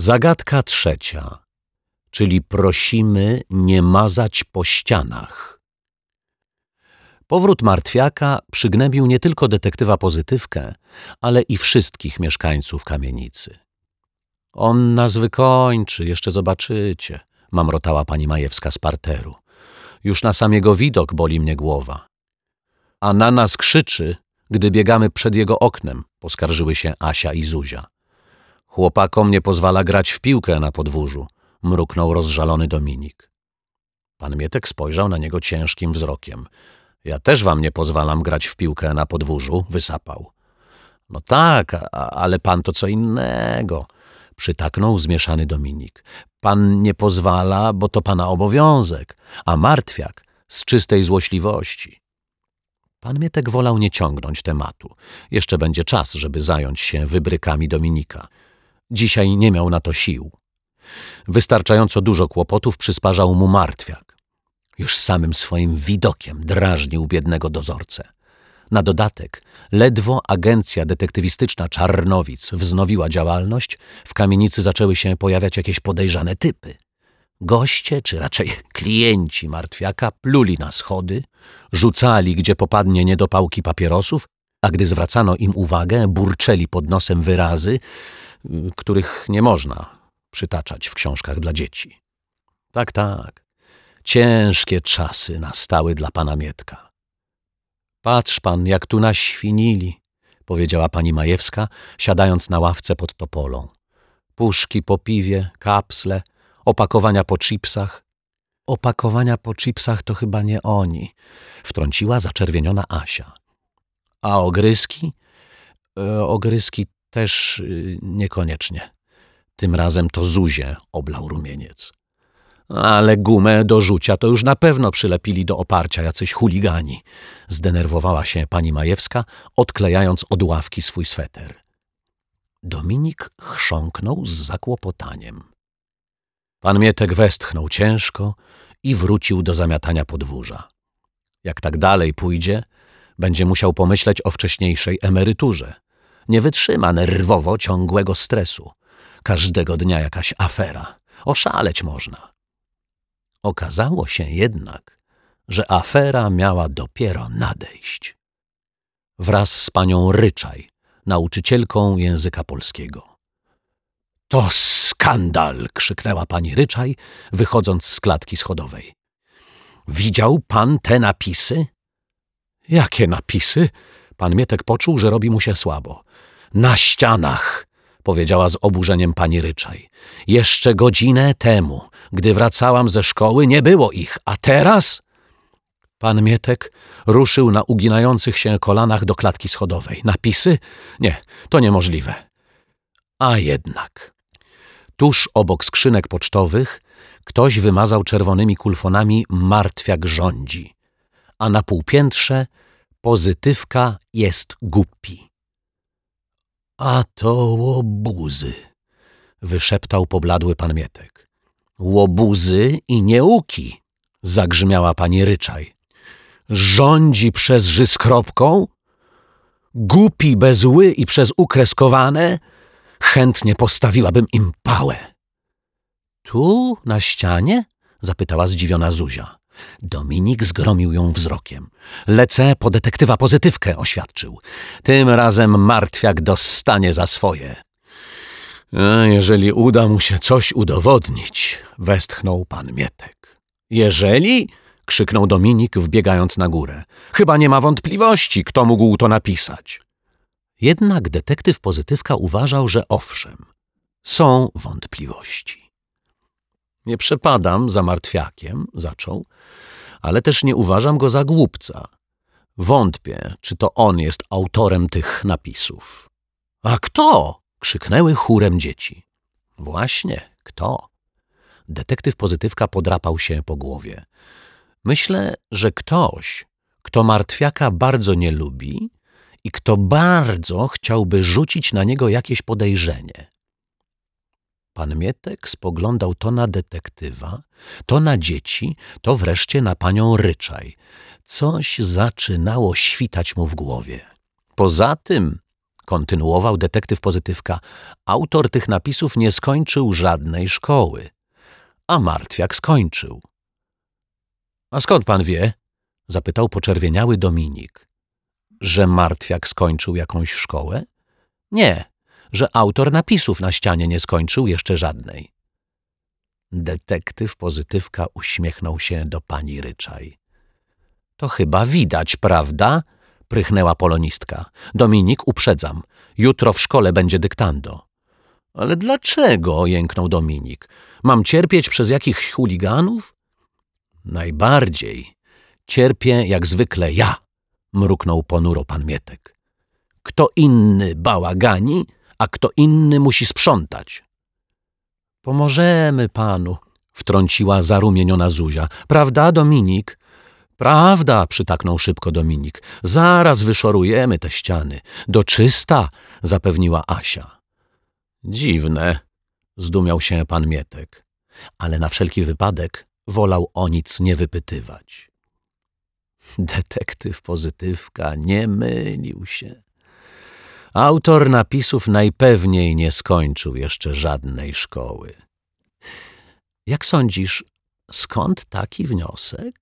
Zagadka trzecia, czyli prosimy nie mazać po ścianach. Powrót martwiaka przygnębił nie tylko detektywa pozytywkę, ale i wszystkich mieszkańców kamienicy. On nas wykończy, jeszcze zobaczycie, mamrotała pani Majewska z parteru. Już na sam jego widok boli mnie głowa. A na nas krzyczy, gdy biegamy przed jego oknem, poskarżyły się Asia i Zuzia. Chłopakom nie pozwala grać w piłkę na podwórzu, mruknął rozżalony Dominik. Pan Mietek spojrzał na niego ciężkim wzrokiem. Ja też wam nie pozwalam grać w piłkę na podwórzu, wysapał. No tak, ale pan to co innego, przytaknął zmieszany Dominik. Pan nie pozwala, bo to pana obowiązek, a martwiak z czystej złośliwości. Pan Mietek wolał nie ciągnąć tematu. Jeszcze będzie czas, żeby zająć się wybrykami Dominika. Dzisiaj nie miał na to sił. Wystarczająco dużo kłopotów przysparzał mu martwiak. Już samym swoim widokiem drażnił biednego dozorcę. Na dodatek, ledwo agencja detektywistyczna Czarnowic wznowiła działalność, w kamienicy zaczęły się pojawiać jakieś podejrzane typy. Goście, czy raczej klienci martwiaka, pluli na schody, rzucali, gdzie popadnie niedopałki papierosów, a gdy zwracano im uwagę, burczeli pod nosem wyrazy, których nie można przytaczać w książkach dla dzieci. Tak, tak. Ciężkie czasy nastały dla pana Mietka. Patrz pan, jak tu naświnili, powiedziała pani Majewska, siadając na ławce pod topolą. Puszki po piwie, kapsle, opakowania po chipsach. Opakowania po chipsach to chyba nie oni, wtrąciła zaczerwieniona Asia. A ogryski? E, ogryski też y, niekoniecznie. Tym razem to Zuzie oblał rumieniec. Ale gumę do rzucia to już na pewno przylepili do oparcia jacyś chuligani. Zdenerwowała się pani Majewska, odklejając od ławki swój sweter. Dominik chrząknął z zakłopotaniem. Pan Mietek westchnął ciężko i wrócił do zamiatania podwórza. Jak tak dalej pójdzie, będzie musiał pomyśleć o wcześniejszej emeryturze. Nie wytrzyma nerwowo ciągłego stresu. Każdego dnia jakaś afera. Oszaleć można. Okazało się jednak, że afera miała dopiero nadejść. Wraz z panią Ryczaj, nauczycielką języka polskiego. To skandal! krzyknęła pani Ryczaj, wychodząc z klatki schodowej. Widział pan te napisy? Jakie napisy? Pan Mietek poczuł, że robi mu się słabo. Na ścianach, powiedziała z oburzeniem pani Ryczaj. Jeszcze godzinę temu, gdy wracałam ze szkoły, nie było ich, a teraz? Pan Mietek ruszył na uginających się kolanach do klatki schodowej. Napisy? Nie, to niemożliwe. A jednak. Tuż obok skrzynek pocztowych ktoś wymazał czerwonymi kulfonami martwiak rządzi, a na półpiętrze pozytywka jest głupi. A to łobuzy, wyszeptał pobladły pan Mietek. Łobuzy i nieuki, zagrzmiała pani Ryczaj. Rządzi przez ży z kropką? Głupi bez ły i przez ukreskowane? Chętnie postawiłabym im pałę. Tu, na ścianie? zapytała zdziwiona Zuzia. Dominik zgromił ją wzrokiem. Lecę po detektywa pozytywkę, oświadczył. Tym razem martwiak dostanie za swoje. A jeżeli uda mu się coś udowodnić, westchnął pan Mietek. Jeżeli? krzyknął Dominik, wbiegając na górę. Chyba nie ma wątpliwości, kto mógł to napisać. Jednak detektyw pozytywka uważał, że owszem, są wątpliwości. Nie przepadam za martwiakiem, zaczął, ale też nie uważam go za głupca. Wątpię, czy to on jest autorem tych napisów. A kto? krzyknęły chórem dzieci. Właśnie, kto? Detektyw pozytywka podrapał się po głowie. Myślę, że ktoś, kto martwiaka bardzo nie lubi i kto bardzo chciałby rzucić na niego jakieś podejrzenie. Pan Mietek spoglądał to na detektywa, to na dzieci, to wreszcie na panią Ryczaj. Coś zaczynało świtać mu w głowie. Poza tym kontynuował detektyw Pozytywka, autor tych napisów nie skończył żadnej szkoły. A Martwiak skończył. A skąd pan wie? zapytał poczerwieniały Dominik. Że Martwiak skończył jakąś szkołę? Nie, że autor napisów na ścianie nie skończył jeszcze żadnej. Detektyw Pozytywka uśmiechnął się do pani Ryczaj. To chyba widać, prawda? prychnęła polonistka. Dominik, uprzedzam. Jutro w szkole będzie dyktando. Ale dlaczego? jęknął Dominik. Mam cierpieć przez jakichś chuliganów? Najbardziej cierpię jak zwykle ja, mruknął ponuro pan Mietek. Kto inny bałagani, a kto inny musi sprzątać. Pomożemy panu, wtrąciła zarumieniona Zuzia. Prawda, Dominik? Prawda, przytaknął szybko Dominik. Zaraz wyszorujemy te ściany. Do czysta, zapewniła Asia. Dziwne, zdumiał się pan Mietek, ale na wszelki wypadek wolał o nic nie wypytywać. Detektyw pozytywka nie mylił się. Autor napisów najpewniej nie skończył jeszcze żadnej szkoły. Jak sądzisz, skąd taki wniosek?